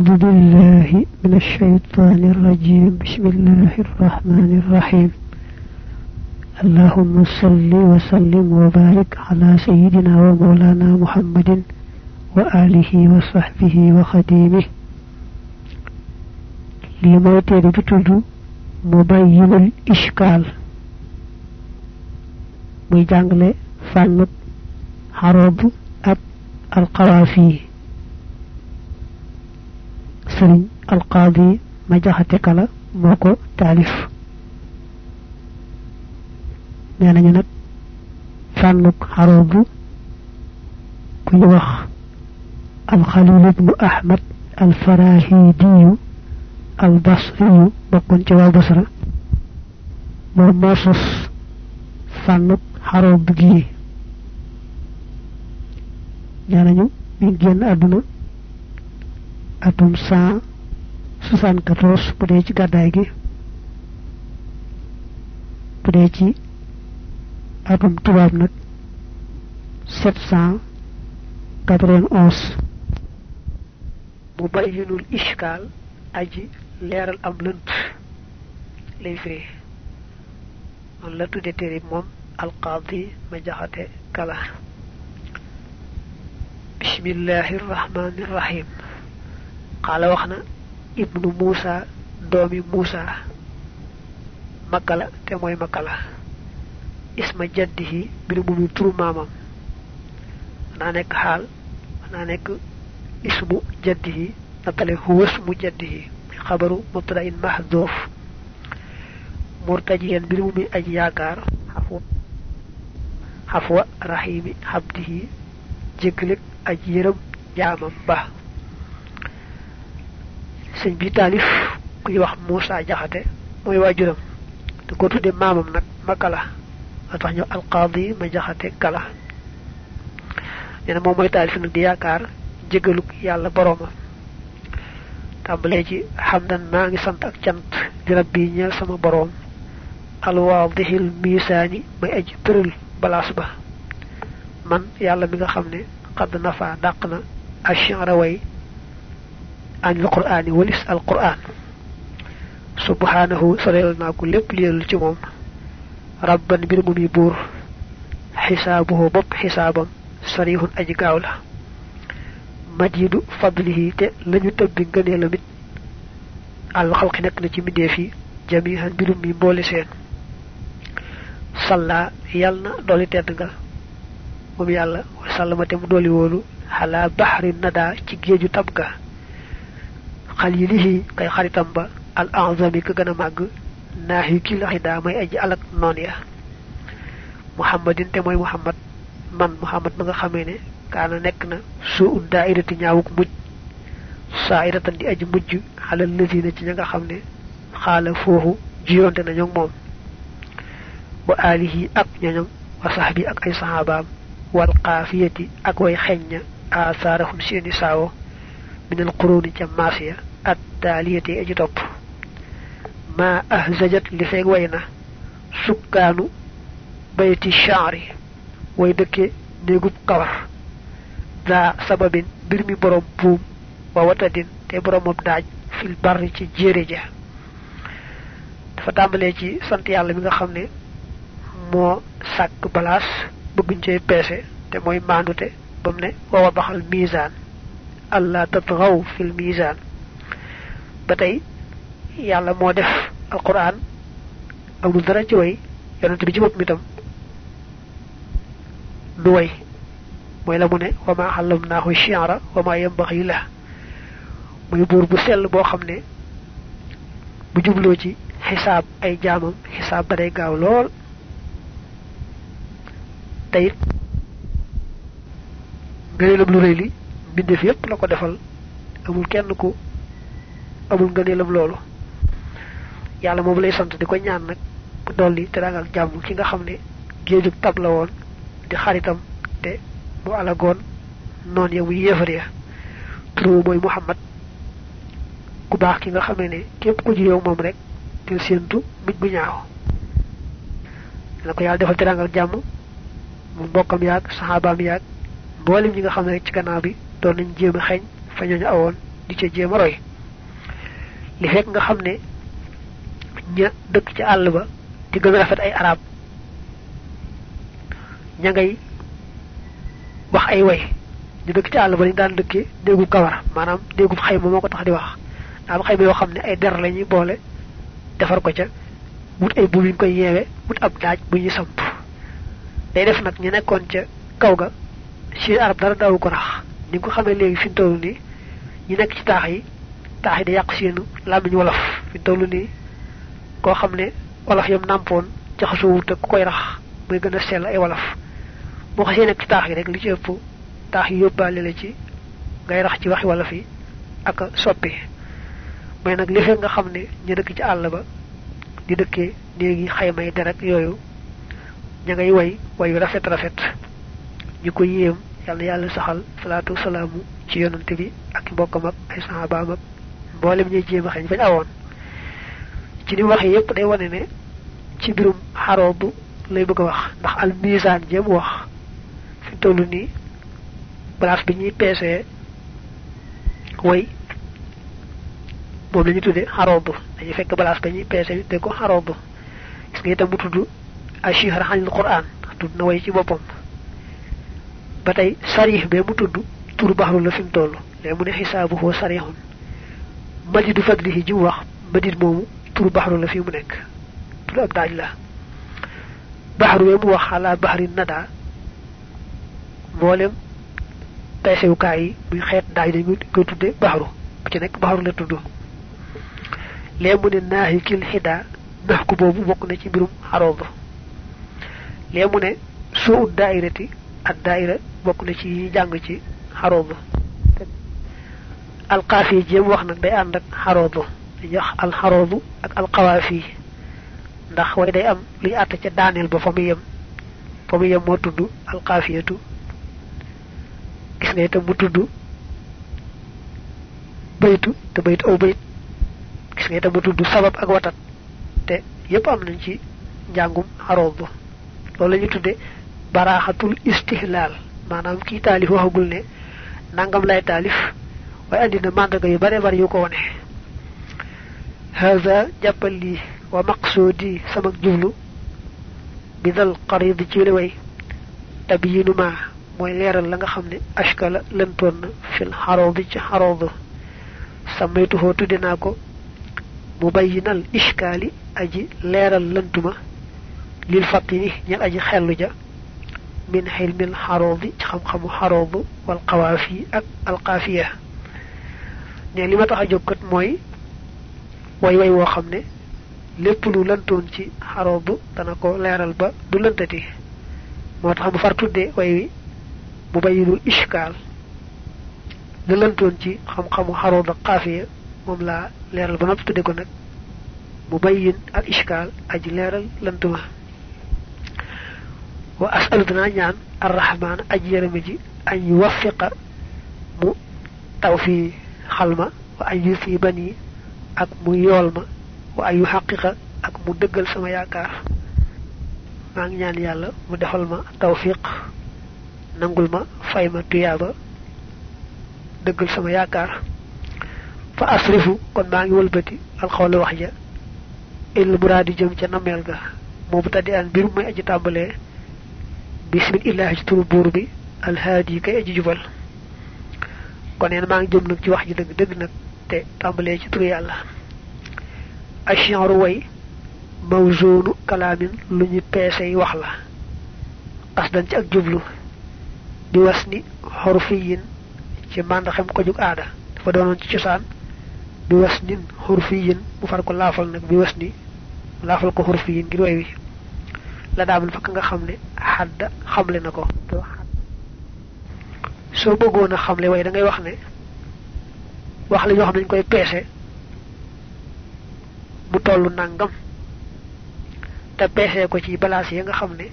أعوذ بالله من الشيطان الرجيم. بسم الله الرحمن الرحيم. اللهم صل وسلم وبارك على سيدنا ومولانا محمد وآله وصحبه وخديمه. لما تريد مبين الإشكال. muy jàngale ak alqawaafi sëriñ alqaadi ma jaxate kala moo ko taalif. Nee nañu nag fànnub xaroob ku ñu wax alxalil ibnu ahmad alfarahidiyu albasriyu bokkoon ci waa basra. Moom moo sos fànnub xaroob gi nee nañu mi génn àdduna atum cent soixante quatorze bu dee ci gàddaay gi bu dee ci atum tubaab cent quatre-vingt-onze mu bayyinul ishkaal aji leeral am lënt lay firi noonu la tudde téere moom alqaadi ma jaxate kala. Bismillahi irrahim qaala wax na ibnu muusa doomi muusa makkala te mooy makkala isma jaddihi mbir mu turu maamam naa nekk xaal naa nekk ismu jaddihi natale huwa ismu jaddihi. Xabaru mubtada in mahdoof murtajiyan mbir mu aji yaakaar rahimi xabdihi jéggaleg aji yërëm jaamam ba sëñ bi taalif kuy wax Muusa Jaxate mooy waajuram. Da ko tudde maamam nag ma kala. A tax ñëw alqaadi ma jaxate kala. Nee na moom mooy taalif di yaakaar jégalug yàlla boroomam. Tàmbalee ci xamdan maa ngi sant ak cant di rabbi ñeel sama boroom. Alwaadihil miisaani may aji tëral balaas ba. Man yàlla mi nga xam ne xadd nafa dàq na ashara way anil qur'aani walis al qur'aan subhanahu soreel naa ko lépp liyelul ci moom. Rabban mbir mu muy buur. Xisaabuhu bopp xisaabam. Sarihun aji la. Majidu fadlihi te lañu tëbbi ngëneelam it al xalqi nekk na ci jamihan mbirum mi mboole seen. Salla yàlla na dooli tedd nga. Wa sallama dooli woolu. Xalaa baxri nada ci géeju tab ga xalilihi kay xaritam ba al azami ka gën a màgg naahi ki la xidaa may aji alak noon ya. Muhammadin te mooy muhammad. Man muhammad ma nga xamee ne kaana nekk na suu ud daairati ñaawuk mujj saa iratan di aji mujj xalal lazina ci nga xam ne xaala foofu jiyoonte na ñoom moom wa alihi ak ñoñom wa sahbi ak ay sahabaam wal qaafiyati ak way xeñña asaarahum seeni saawo minal quruni التالية أجدوب ما أهزجت لفين وينا. سكان بيت الشعر. ويدك نيغوب قرح ذا سبب برمي بروم بوم. ووتد تبروم بداج في البر جيريجا فتعملي جي سنتي على ميغا خمني مو ساك بلاس. بغن جي بيسي. تموي ماندو تي. بمني ووضح الميزان ألا تطغوا في الميزان. Ba tey moo def alquran amul dara ci way yonent bi ci bopp itam du way. Mooy la mu ne wa ma xalamnaahu shi'ra wa ma yambaxi la muy buur bu sell boo xam bu jubloo ci xisaab ay jaamam xisaab ba day gaaw lool. Teyit ngëneelam lu rëy li yépp la ko defal amul kenn ku amul ngëneelam loolu. Yàlla moom lay sant di ko ñaan nag bu dolli te daanga ak jàmm ki nga xam ne géejug tab la woon di xaritam te mu alagoon noon ya muy yéefar ya. Turu mooy muhammad. Ku baax ki nga xamee ne ku ji yow moom rek del séentu mujj bu ñaaw. Dina ko yàlla defal te daanga ak jàmm mu mbokkam yaag saxaabaam yaag mboolem ñi nga ne rek ci nañ xeeñ fa ñooñu awoon di ca jéem roy li fekk nga xam ne ña dëkk ci àll ba di gën rafet ay arab ña ngay wax ay way. Ñu dëkk ci àll ba ñu daan dëkkee déggu kawar maanaam déggu xayma moo ko tax di wax. Am xayma yoo xam ne ay der lañuy boole defar ko ca wut ay buum koy yeewe wut ab daaj bu ñuy samp. Day def nag ñu nekkoon ca kaw ga ci arab dara daawu ko rax. Ni ko xamee léegi fi toll nii ñu nekk ci taax yi taax yi di yàq seenu làmmiñ wolof. Fi toll nii koo xam ne wolof yam nàmpoon jaxasoo wut ak koy rax muy gën a sell ay wolof. Boo xasee nekk ci taax rek li ci ëpp taax yi yóbbaale la ci ngay rax ci waxi wolof yi ak soppi. Mais nag li nga xam ne ñu dëkk ci àll ba di dëkkee néegi xaymay derek yooyu ña ngay way wayu rafet rafet. Ñu ko yéem yàlla yàlla saxal salaatu salaamu ci yonante bi ak mbokkam ak ay ak mboolem ñuy jéem a xeñ fañ awoon ci ni waxe yépp day wane ne ci birum xaroobu lay bëgg wax ndax al misaan jëm wax fi tollu nii place bi ñuy peesee way moom la ñu tudde xaroobu fekk place ba ñuy peesee te ko xaroobu gis nga itam mu tudd ashihar xanil quran tudd na way ci boppam. Ba tey sarih be mu tudd tur baxru la fi mu toll. Léegi mu ne xisaabuhu sarihun madidu fadlihi ji wax madid moomu tur baxru la fi mu nekk. Tur ab daaj la. Baxru mu wax ala nada. Mboolem peesewukaay yi muy xeet daaj dañ koy tudde baxru bu ci nekk baxru la tudd. Léegi mu ne naahi kil xida nax ku boobu bokk na ci mbirum xarooba léegi mu ne daairati ak na ci ci alqaafi jéem wax nag day ànd ak xaroobu dañuy wax alxaroobu ak alqawaafi ndax way day am luy àtt ca daaneel ba fa mu yem. Fa mu yem moo tudd alqaafiyatu gis nga itam mu tudd baytu te baytu aw bayt. Gis nga itam mu tudd sabab ak watat. Te yépp am nañ ci njàngum xaroobu loolu la ñu tudde baraxatul istihlal maanaam kii taalif waxagul ne nangam lay taalif waaye andi na màndarga yu bare bare yu ko wone haza jàppal lii wa maqsudi sama jublu bi dal qarid ci li way tabiyinu ma mooy leeral la nga xam ne ashkala lëntoon na fil xaroobi ci xaroob samaytuhoo tudde naa ko mubayyinal ishkaali aji leeral lëntuma lil fatini ñal aji xellu ja min xilmil xaroobi ci xam-xamu xaroobu wal qawaafi ak alqaafiya ne li ma tax a jóg kat mooy way way woo xam ne lépp lu lëntoon ci xaroobu dana ko leeral ba du lëntati. moo tax mu far tudde way wi mu bayyinul ishkaal. la lëntoon ci xam-xamu xaroobu ak qaafiya moom laa leeral ba noppi tudde ko nag mu bayyin al ishkaal aji leeral lëntuma wa asalu dana ñaan arrahman aji yërëme ji an mu taw fi xalma wa an yusi bani ak mu yool ma wa an yuhaqiqa ak mu dëggal sama yaakaar. Maa ngi ñaan yàlla mu defal ma tawfiq nangul ma fay ma tuyaaba sama fa asrifu kon maa ngi wëlbati alxawla wax ja il muraadi jëm ca nameel ga. Moo bu taddi an mbir muy aji tàmbalee bismillahi ci turu bi alhaadi kay aji jubal kon neen maa ngi jëm nag ci wax ji dëgg dëgg nag te tàmbalee ci turu way mawzunu kalaamin lu ñu peesey wax la. Qasdan ci ak jublu. Di was ni xorfiyin ci màndaxem ko jug aada. Dafa doonoon ci cosaan. Bi was nin xurfiyin mu far ko laafal nag bi was ni laafal ko xurfiyin ngir way wi. La daamul fakk nga xamle soo bëggoon a xamle way da ngay wax ne wax la ñoo xam dañ koy peese mu tollu nangam te peese ko ci balaas yi nga xam ne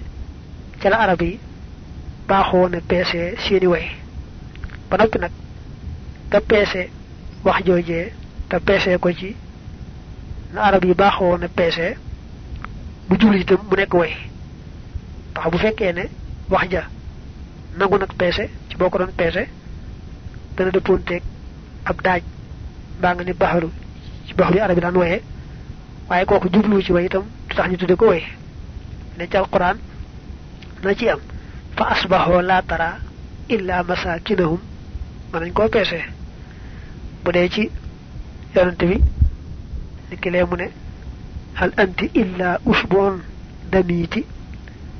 ca la arab yi baaxoo na peese seeni way. Ba noppi nag nga peese wax joojee te ko ci na arab yi baaxoo na peese bu jublu itam mu nekk way. Ndax bu fekkee ne wax ja nangu nag boo ko doon peese dana dëppoonteeg ab daaj mbaa nga ni baxaru ci baxaru arabi daan waye waaye kooku jublu ci way itam tax ñu tudde ko way ne ci alquran na ci am fa asbahu la tara illa masakinahum man nañ koo peese bu dee ci yonante bi niki lee mu ne hal anti illa usbun damiti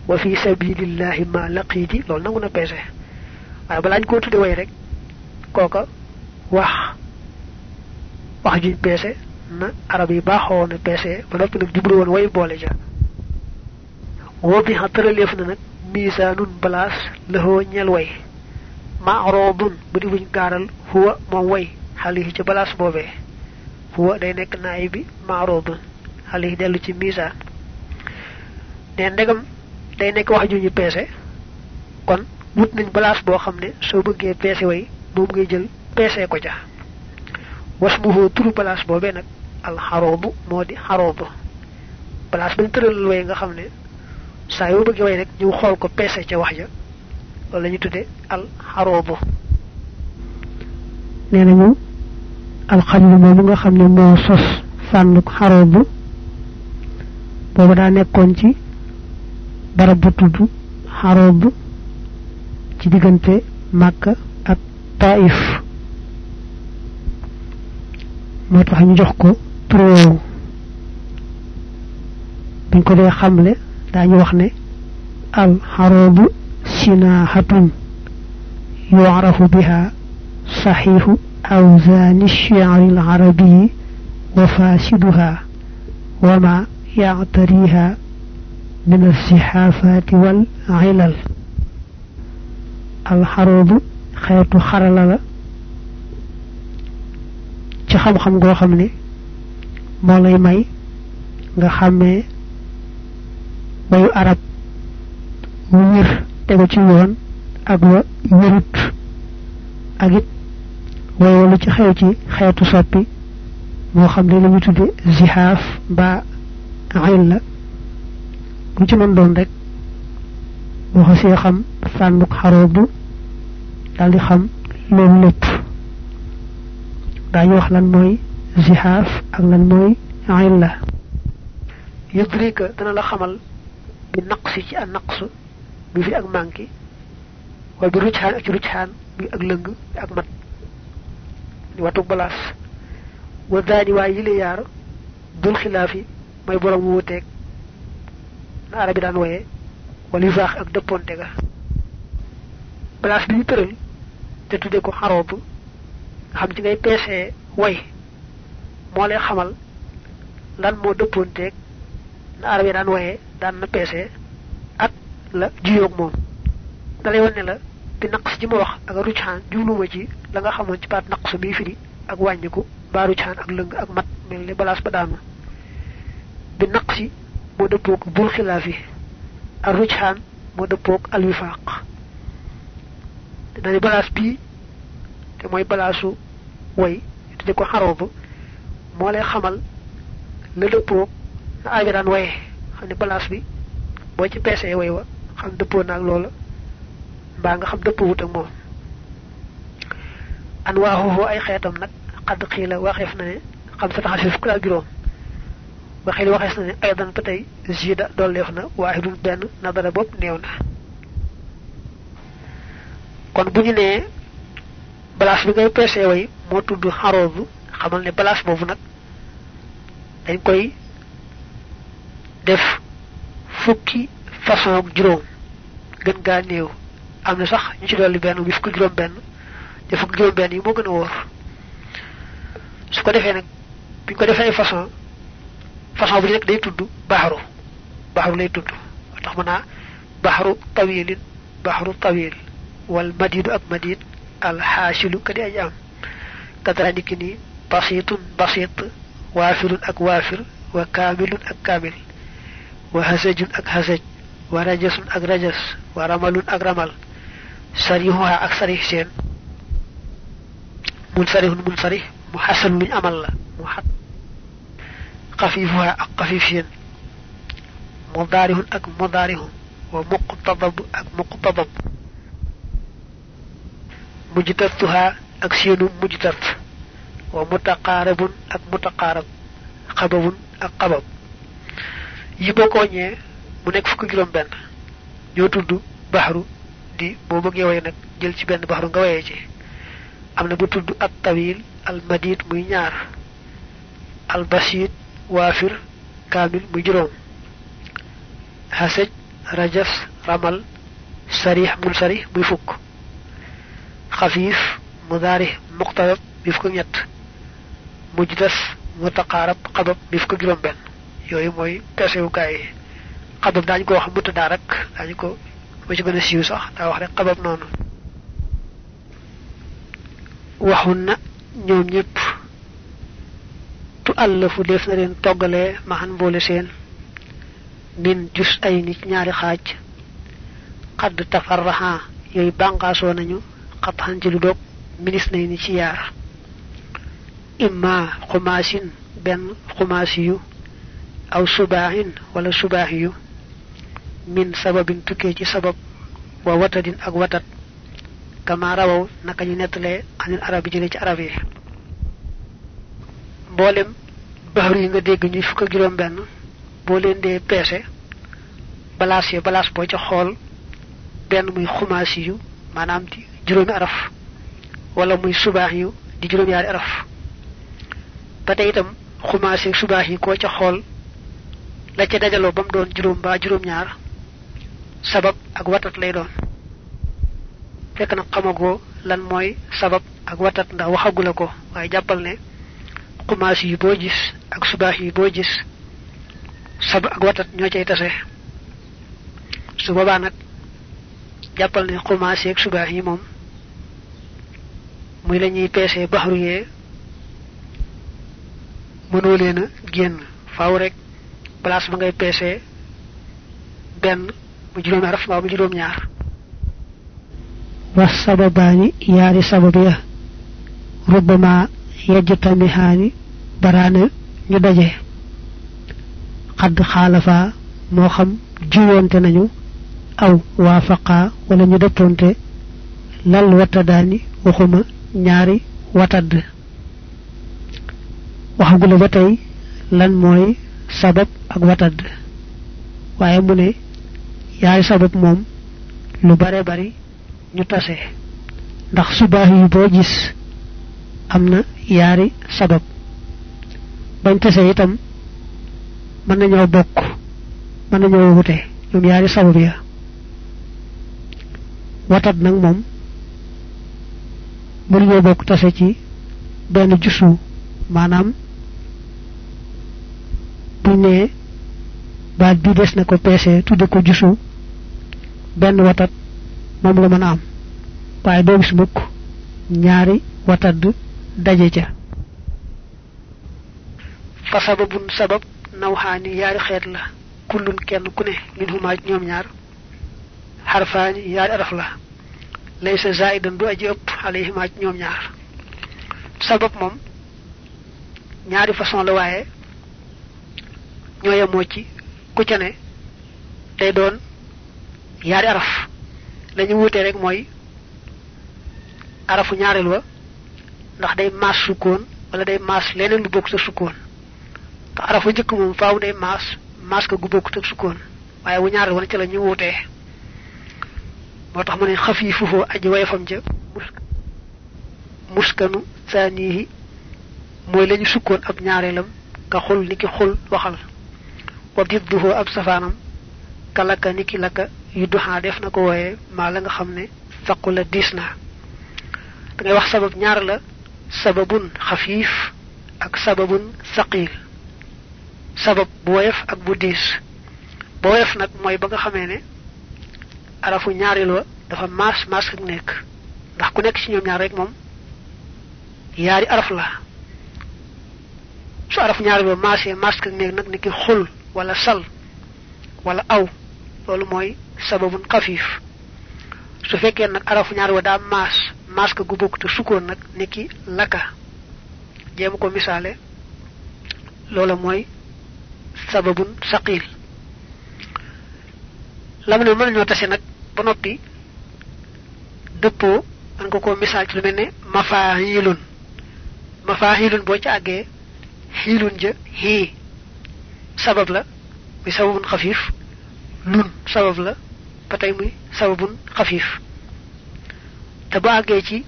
wa fi sabilillahi ma laqiti loolu nangu na peese waaye balaañ koo tudde way rek kooka wax wax juñ peese na arab yi baaxoo na peese ba noppi nag jublu woon way boole ja woo bi tëraleef na nag misaanun balaas lëxoo ñel way ma'rudun bu di buñ gaaral huwa moom way xalihi ci balaas boobee huwa day nekk naay bi ma'rudun xalihi dellu ci misaan ne ndegam day nekk wax ju ñu peese kon wut nañ balaas boo xam ne soo bëggee peese way moom ngay jël peese ko ja wasmuhu turu balaas boobee nag al xaroobu moo di xaroobu balaas bañ tëralal way nga xam ne saa yoo bëggee way rek ñu xool ko peese ca wax ja loolu la ñu al xaroobu nee nañu alxalil moomu nga xam ne moo sos fànn xaroobu boobu daa nekkoon ci barab bu tudd xaroobu ci diggante màkka ak taif moo tax ñu jox ko tur woowu buñ ko dee xamle daañu wax ne al xaroobu sinaahatun yucrafu biha saxiixu awzaani الشعر العربي وفاسدها وما يعتريها من الزحافات والعلل الحروب خيط خرلا ci xam-xam goo xam ne moo lay may nga xàmmee wayu arab wu wér tegu ci yoon ak wa wérut ak it way wala ci xew ci xeetu soppi moo xam ne la tudde zihaaf mbaa xayl la lu ci mën doon rek boo xasee xam fànnuk xaroobu daal di xam loolu lépp. Daañu wax lan mooy zihaaf ak lan mooy xayl la yudrika dana la xamal bi naqsi ci ak naqsu bi fi ak manki wala bi rucxaan ak ci rucxaan bi ak lëng ak mat. Ni watu balaas. Wa daani waay yile yaar dul xilaafi mooy borom wuuteeg na arabi daan woyee wala yu ak dëpponte ga. Balaas bi ñu tëral te tudde ko xaroob xam ci ngay peesee way moo lay xamal lan moo dëpponteeg na arabi daan woyee daan na peesee ak la juyoog moom. Dalay wane la bi naqs ji ma wax ak rucxaan jubluma ci la nga xamoon ci baat naqs bi firi ak wàññiku baa rucxaan ak lëng ak mat mel ni balaas ba daanu. Bi naqsi moo dëppoog bul xilaafi ak moo dëppoog alwifaaq dani balaas bii te mooy balaasu way tudde ko xaroobu moo lay xamal la dëppoog na aabi daan waye xam ne bi boo ci peesee way wa xam dëppoo naag loola mbaa nga xam dëpp wut ak moom. An waaxuhu ay xeetam nag xadd xiila waxeef na ne xam sa taxal fukk ak ba na ne dolleef na waaxidun benn na dara bopp néew kon bu ñu nee balaas bi ngay peesee way moo tudd xaroobu xamal ne balaas boobu nag dañ koy def fukki façon ak juróom. Gën gaa néew. Am na sax ñu ci dolli benn bi fukki juróom benn te fukki juróom benn yi moo gën a wóor. Su ko defee nag bi ko defee façon façon bu nekk day tudd baxaru baxaru lay tudd. Tax mën naa baxaru tawilin baxaru tawil wal madidu ak madid al xaasilu ka di aj am kadara niki nii basitun basit waafirun ak waafir wa kaamilun ak kaamil wa hasajun ak hasaj wa rajasun ak rajas wa ramalun ak ramal sarihuha ak sarih seen mun sarihun mun sarih mu xasan luñ amal la mu xat xafifuha ak xafif seen mudaarihun ak mudaarihun wa muqtadab ak muqtadab mujtatuha ak seenu mujtat wa mutaqarabun ak mutaqarab xababun ak xabab. Yi boko ñe mu nek fukk juroom ben ñoo tuddu bahru. Di bo bëggee way nak jël ci benn bahru nga wayé ci. Amna bu tuddu at tawil al madid muy ñaar. Al basit wafir kamil muy juroom hasaj rajas ramal sarih mul sarih muy fukk muqtarab bi fukk ñett. Mujdas mutaqarab qabab bi fukk juroom ben yoy moy pessewu kay qabab dañ ko wax mutada rek dañ ko nonu waxun na ñoom ñëpp tu allafu def na leen toggalee maxan boole seen. Min jus ay nit ñaari xaaj. Xadd xat xan ci lu dog minis nay ni ci yaar imma xumaasin benn xumaasi yu aw subaahin wala subaahi yu min sababin tukkee ci sabab wa watadin ak watat. Kama rawaw naka ñu nettalee anil arab jëlee ci arab yi. Mboolem bahru yi nga dégg ñuy fukk ak ya balaas boo ca xool benn muy xumaasi yu maanaam di juróomi araf wala muy subaax yu di juróom yaari araf. Ba tey itam xumaasi subaax yi koo ca xool la ca dajaloo ba mu doon juróom ba juróom ñaar sabab ak watat lay doon. Fekk na xamago lan mooy sabab ak watat ndax waxagula ko waaye jàppal ne xumaas yi boo gis ak subaax yi boo gis sab ak watat ñoo cay tase. Su boobaa nag jàppal ne xumaas ak yi muy la ñuy peesee baxru yee mënoo leen a génn. Faaw rek place ba ngay peesee benn mu juróomi araf mbaa mu juróom ñaar. Was sababaani yaari sabab ya. Rubbama yajtamihaani baraana ñu daje. Xadd xaalafa moo xam jiwonte nañu aw waafaqa wala ñu lal watadaani waxuma ñaari watadd. waxagula ba tey lan mooy sabab ak watad waaye mu ne yaari sabab moom lu bare bari ñu tase. ndax subaax yi boo gis am na yaari sabab. bañ tase itam mën nañoo bokk mën nañoo wute ñoom yaari sabab ya. nag moom mënuñoo bokk tase ci benn jusu maanaam bu ne baat bi des na ko peese tudde ko jusu benn watat moom la mën a am. Waaye doo gis mukk ñaari watad daje ca. Fa sababun sabab nawxaani yaari xeet la. Kullun kenn ku ne min huma ñoom ñaar. Xarfaani yaari araf la laysa zaidan du aji ëpp alayhima ñoom ñaar. Sabab moom, ñaari façon la waaye, ñoo yemoo ci ku ca ne day doon yaari araf. Lañu wuté rek moy arafu ñaarel wa, ndax day mas sukkoon wala day mas leneen lu bokk sa sukkoon. Te arafu njëkk moom faaw day mas mas ka gu bokk sa sukkoon. Waaye wu ñaarel wala ci la ñu wuté moo tax mu ne xafiifuhu aji wayfam ja muskanu saanihi mooy lañu sukkoon ab ñaareelam nga xul niki xul waxal. Wa didduhu ab safaanam kalaka niki laka yu duha def na ko wooye maa la nga xam ne faqu la diis na. Da ngay wax sabab ñaar la sababun xafiif ak sababun saqil sabab bu woyof ak bu diis. Bu woyof nag mooy ba nga xamee ne arafu ñaaril wa dafa maas maas ak nekk. Ndax ku nekk ci ñoom ñaar rek moom yaari araf la. Su araf maasee maas ak nekk nag niki xul wala sal wala aw. Loolu mooy sababun xafif su fekkee nag arafu ñaar wa daa maas maas ka gu te sukkoon nag niki laka. Jéem ko misaale. Loola mooy sababun saqil lam ne mën ñoo tase nag ba noppi dëppoo man ko ko misaal ci lu mel ne mafaayilun mafahilun bo ci agge hilun ja hi sabab la muy sababun khafif nun sabab la patay muy sababun khafif te bo agge ci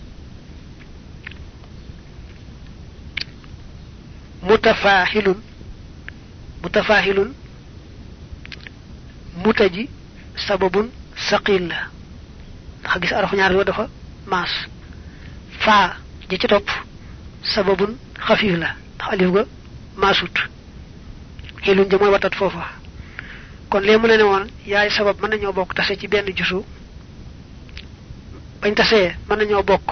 mutafahilun mutafahilun mutaji sababun saqil. La ndax gis arafu ñaar yo dafa mas fa ji ci top sababun khafif la. Ndax alif ga masut xilun ja moy watat fofa kon le mu ne won yaay sabab man nañu bok tassé ci benn jusu. Bañ tassé man nañu bok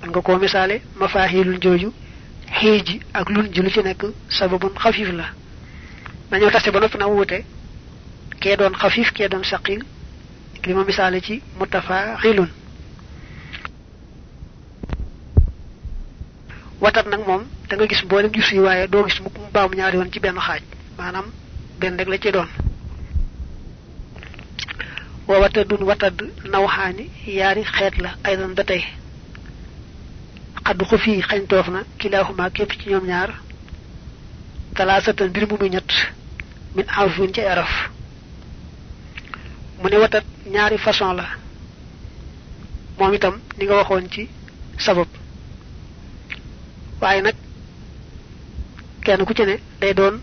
man nga ko misale mafahilun joju xiji ak lun ji lu ci nek sababun khafif la. Nañu tassé ba nopi na wuté ke doon khafif ke doon saqil li ma misale ci mutafa'ilun watat nak mom da nga gis mbolem gis yi waye do gis mu baam ñaari won ci ben xaj manam ben rek la ci doon. Wa watadun watad nawhani yaari xeet la aydan ba tey. Xad xu fii xañ toof na kilahuma képp ci ñoom ñaar. Talaasatan mbir mu ñett. Min arfin ci araf mu ne watat ñaari façon la. Moom itam ni nga waxoon ci sabab. Waaye nag kenn ku ci ne day doon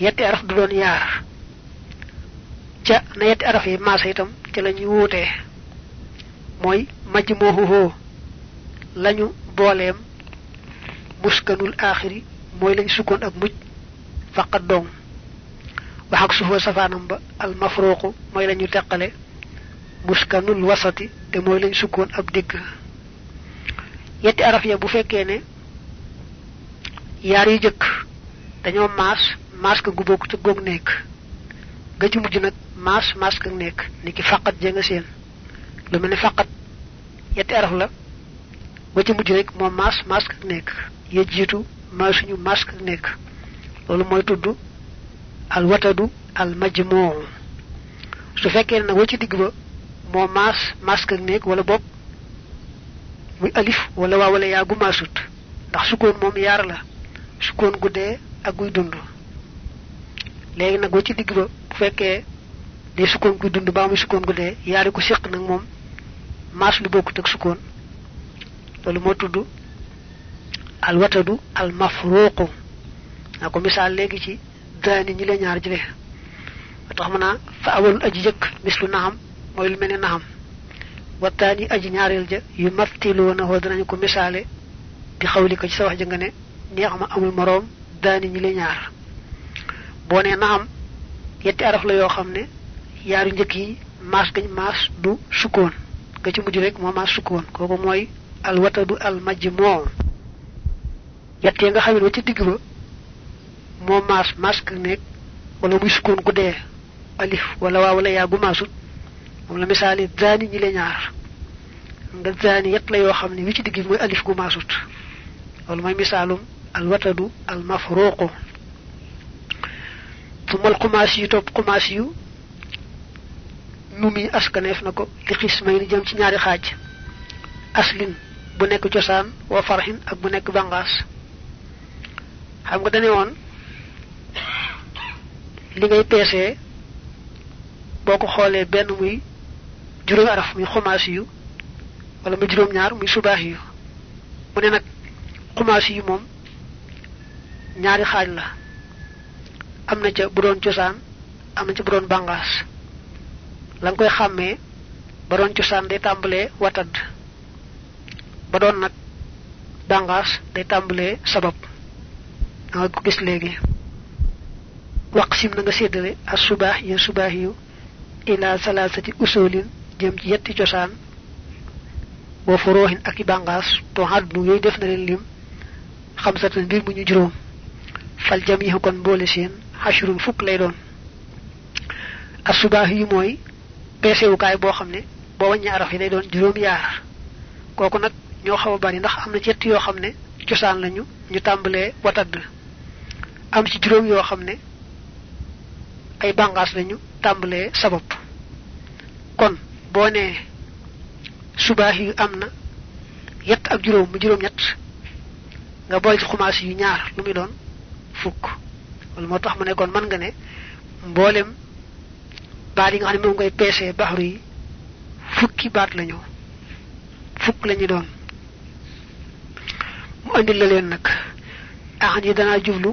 yetti araf du doon yaar. Ca na yetti araf yi maasa itam ci lañuy wuutee mooy majj moohuhoo lañu booleem muskanul aaxiri, mooy lañ sukkoon ak mujj, faqat dong. Wax ak sufa safaanam ba al mafruqu mooy lañu muskanul wasati te mooy lañ sukkoon ab digg yetti araf ya bu fekkee ne yaar yi jëkk dañoo maas maas ka gu bokk ci goog nekk ga ci mujj nag maas maas ka nekk faqat ja nga seen. Lu mel faqat. Yetti araf la. Ba ci rek al watadu al majmuu su fekkee nag wa ci digg ba moo maas maas ka nekk wala bopp muy alif wala waa wala yaa gu maasut. Ndax sukkoon moom yaar la sukkoon gu dee ak guy dund. Léegi nag wa ci digg ba bu fekkee day sukkoon guy dund baa muy sukkoon gu dee yaari ko séq nag moom maas lu ak sukkoon. Loolu moo tudd al watadu al ko misaal léegi ci daani ñi le ñaar jile tax ma naa fa awalul aji jëkk mislu naxam mooy lu mel ne naxam wattaani aji ñaareel ja yu mattiloona hoo danañu ko misaale bi xawli ko ci sa wax ja nga ne neex ma amul moroom daani ñi le ñaar. Boo nee naxam yetti la ne yaaru njëkk yi maas gañ maas du sukkoon. Ga ci mujj rek moo maas sukkoon. Kooku mooy al watadu al majmoo yett ya nga xam ne wa ci digg moo maas maas ka nekk wala muy sukkoon gu dee alif wala waa wala yaa gu maasut moom la misaali zaani ñi le ñaar nga zaani yett la yoo xam ne wi ci digg bi mooy alif gu maasut loolu mooy misaalum al watadu al mafruqu tumal xumaas yu topp xumaas yu numi askaneef na ko li xismay ni jëm ci ñaari xaaj aslin bu nekk cosaan wa farhin ak bu nekk bangaas xam nga dane woon li ngay peesee boo ko xoolee benn muy araf muy xumaasi yu wala muy juróom ñaar muy subaax yu. Mu ne nag xumaasi yu moom ñaari xaaj la. Am na ca bu doon cosaan am na ca bu doon bangaas la nga koy xàmmee ba doon cosaan day tàmbalee watad ba doon nag bangaas day tàmbalee sabab. Da nga ko waqsim na nga séddale as subaax ya subaax ila salasati usulin jëm ci yetti cosaan wa furuhin ak i bangaas to haddu yooyu def na leen lim xamsatan mbir mu ñu juróom fal jamihu kon boole seen xashrun fukk lay doon. As subaax yu mooy peesewukaay boo xam ne boo wàññi araf yi day doon juróom yaar kooku nag ñoo xaw a bari ndax am na ci yett yoo xam ne cosaan lañu ñu tàmbalee watad am ci xam ne ay bàngaas lañu tàmbalee sabab. Kon boo nee subaax yu am na yett ak juróom mu juróom ñett nga boole ci xumaas yu ñaar lu muy doon fukk. Wala moo tax mu kon man nga ne mboolem baat yi nga xam ne moom ngay baxru yi fukki baat lañu fukk lañu doon. Mu andil la leen nag axan yi danaa jublu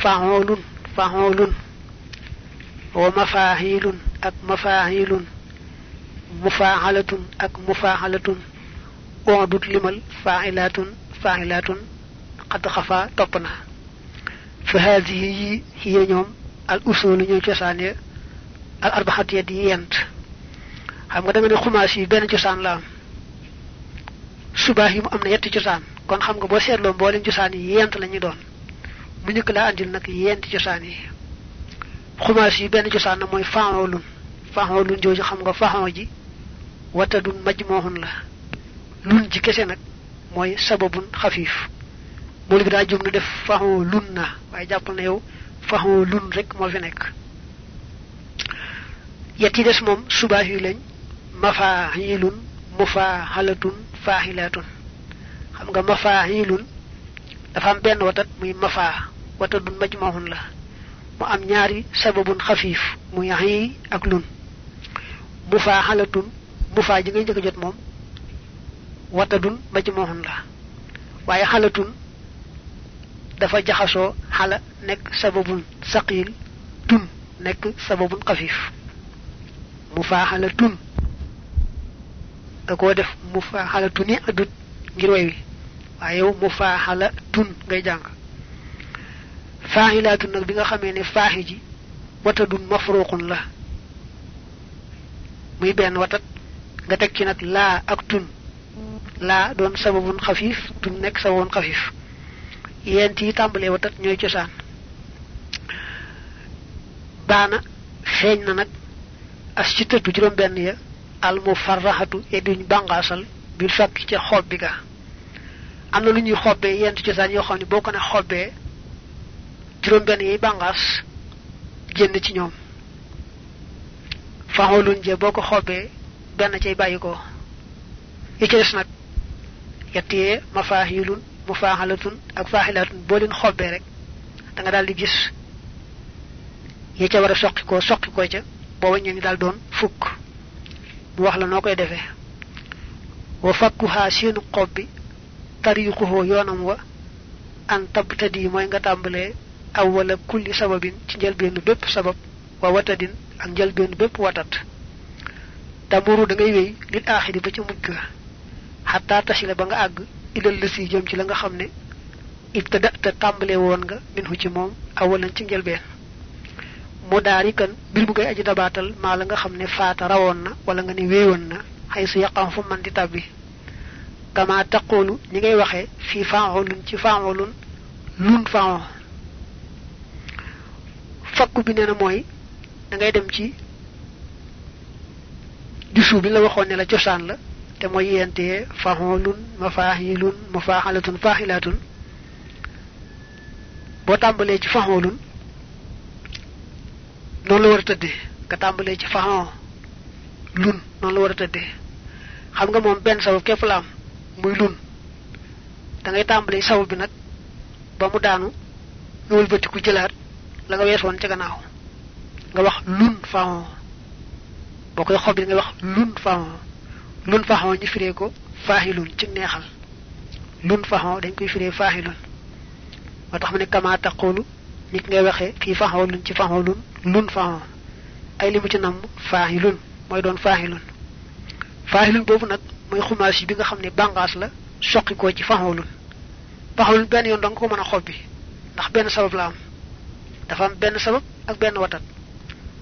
faxoolun faxoolun ومفاهيل أك مفاهيل مفاعلة أك مفاعلة وعدد لمل فاعلات فاعلات قد خفا طبنا فهذه هي نوم الأصول نيو تسانية الأربعة يدي ينت. هم قد من الخماسي بين تسان لا سباهي مؤمن يتي تسان كون خمك بوسير لهم بولين تسان ينت لن يدون منك لا أنجل نك ينت تسانية xumaas yi benn cosaan na mooy faxoolun faxoolun jooju xam nga faxoo ji watadun majmooxun la. Lun ji kese nag mooy sababun xafiif. Moolu bi daa jum na def faxoo lun na waaye jàppal na yow faxoo lun rek moo fi nekk. Yet yi des moom subaax lañ faahilatun. Xam nga dafa am benn watat muy mafaa watadun majmooxun la mu am ñaari sababun xafiif muy xii ak lun mufaahalatun mufaa ji ngay njëkk jot moom watadun majmooxun la waaye xalatun dafa jaxasoo xala nekk sababun saqil tun nekk sababun xafiif mufaaxala tun da koo def mufaaxala tuni adut ngir way wi waaye yow mufaaxala tun ngay jàng faaxilaatun nag bi nga xamee ne faaxi ji watadun mafruqun la. Muy benn watat nga teg ci nag laa ak tun. Laa doon sababun xafiif tun nekk sababun xafiif. Yent yi tàmbalee watat ñooy cosaan. Baana feeñ na nag as ci tëttu juróom benn ya al mufarraxatu ya duñ bàngaasal bi fekk ca xob ga. Am na lu ñuy xobbee yent cosaan yoo xam ne boo ko ne xobbee juróom benn yi bàngaas génn ci ñoom. Faxooluñ je boo ko xobbee benn cay bàyyi ko. Yi ci des nag yettiyee mafaahilun mufaaxalatun ak faaxilaatun boo leen xobbee rek da nga daal di gis yi ca war a soqi koo soqi koo ca booba ñu ni daal doon fukk. Mu wax la noo koy defee. Wa seenu xob bi yoonam wa an tabtadi mooy nga tàmbalee aw wala kulli sababin ci njëlbeenu bépp sabab wa watadin ak njëlbeenu bépp watat. Tamuru da ngay wéy lit aaxiri ba ca mujj ga xataa tasila ba nga àgg ilal la si jëm ci la nga xam ibtada te tàmbalee woon nga minhu ci moom awalan ci njëlbeen mu daari mbir mu ngay aji dabaatal maa la nga xam ne faata rawoon na wala nga ne wéewoon na xay su yaqam fu man di tabbi. Kama taqoolu ñi ngay waxee fii faanolun ci faanolun lun faano fakku bi nee na mooy da ngay dem ci jusu bi la waxoon ne la cosaan la te mooy yentee faxoolun mafaahilun mufaaxalatun faaxilaatun boo tàmbalee ci faxoolun noonu la war a tëddee. Nga tàmbalee ci faxon lun noonu la war a tëddee. Xam nga moom benn sabab képp la am muy lun. Da ngay tàmbalee sabab bi nag ba mu daanu jëlaat la nga weesoon ca gannaaw. Nga wax lun faxon boo koy xob nga wax lun faxon lun faxon ñu firee ko faaxilun ci neexal. Lun faxon dañ koy firee faaxilun moo tax mu ne kama taqulu nit ngay waxee fii faxon lun ci faxon lun lun faxon ay li mu ci namm faaxilun mooy doon faaxilun faaxilun boobu nag mooy xumaas bi nga xam ne bàngaas la soqi ko ci faxon lun faxon lun benn yoon danga ko mën a xob bi ndax benn sabab la am dafa am benn sabab ak benn watat.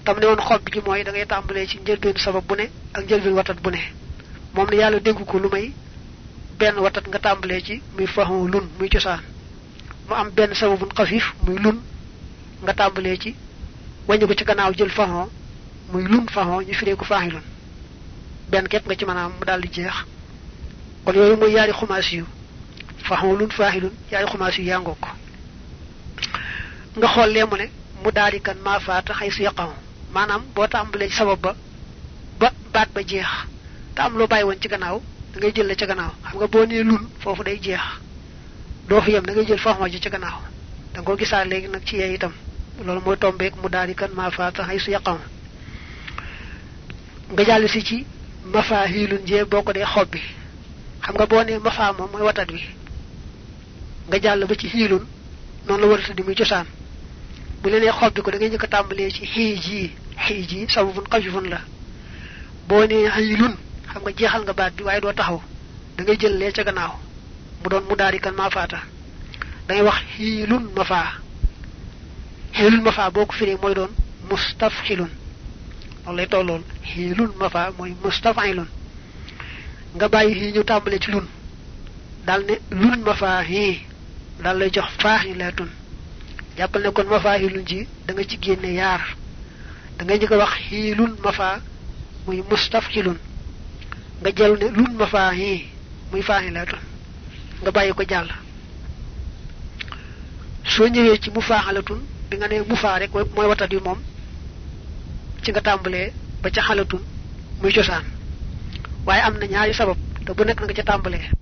Tam ne woon xob bi gi mooy da ngay tàmbalee ci njëlbeen sabab bu ne ak njëlbeen watat bu ne. Moom ne yàlla déggu ko lu may benn watat nga tàmbalee ci muy faxon lun, muy cosaan. Mu am benn sababun xafiif, muy lun, nga tàmbalee ci wàññi ko ci gannaaw jël faxon muy lun faxon ñu firee ko faaxi lun benn képp nga ci mën a am mu daal di jeex. Kon yooyu mooy yaari xumaas yu. Faxon lun faaxi lun yaari xumaas yu yaa ngoo ko nga lee mu ne mu daal di kan maa faata xay si yaqam maanaam boo tàmbalee ci sabab ba ba baat ba jeex. Te am loo bàyyi woon ci gannaaw da ngay jël la ca gannaaw. Xam nga boo nee lun foofu day jeex. Doo fi yem da ngay jël forme ji ci gannaaw. Da nga ko gisaa léegi nag ci yee itam. Loolu mooy tombeek mu daal di kan maa faata ay su yaqam nga jàll si ci mafa hiilun jee boo ko dee xob bi. Xam nga boo nee mafa moom mooy watat wi. Nga jàll ba ci hiilun noonu la war a tëdd muy cosaan bu leen nee xob bi ko da ngay njëkk a tàmbalee ci xii ji xii ji sababun xajufun la boo nee hiilun xam nga jeexal nga baat bi waaye doo taxaw da ngay jël lee ca gannaaw mu doon mu daari kan maa faata da ngay wax hiilun mafa hiilun mafa boo ko firee mooy doon mustafxilun hiilun nga ñu ci lun dal ne lun hii dal lay jox jàppal ne kon mafaahilun ji da nga ci génne yaar. Da ngay njëkk a wax hiilun mafa muy mustafxilun nga jël ne lun mafa hii muy faaxilatun nga bàyyi ko jàll. Soo ñëwee ci mu faaxalatun bi nga ne mu faa rek mooy watat yu moom. Ci nga tàmbalee ba ca xalatun muy cosaan. Waaye am ñaari sabab te bu nekk nga ca tàmbalee